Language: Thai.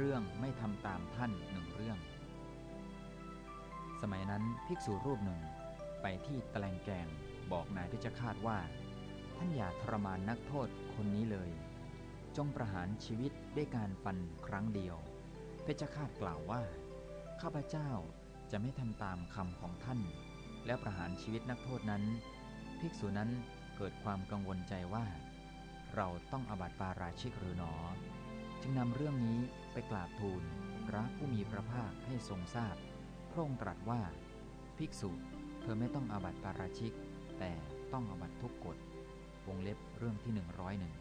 เรื่องไม่ทำตามท่านหนึ่งเรื่อง สมัยนั้นภิกษุรูปหนึ่งไปที่แตลงแกงบอกนายเพชฌฆาตว่า ท่านอย่าทรมานนักโทษคนนี้เลย จงประหารชีวิตด้วยการฟันครั้งเดียว เพชฌฆาตกล่าวว่า ข้าพเจ้าจะไม่ทำตามคำของท่าน และประหารชีวิตนักโทษนั้น ภิกษุนั้นเกิดความกังวลใจว่า เราต้องอบัติปาราชิกหรือหนอ งนำเรื่องนี้ไปกราบทูลพระผู้มีพระภาคให้ทรงทราบพระองค์ตรัสว่า ภิกษุ เธอไม่ต้องอาบัติปาราชิก แต่ต้องอาบัติทุกกฎวงเล็บเรื่องที่หนึ่งร้อยหนึ่ง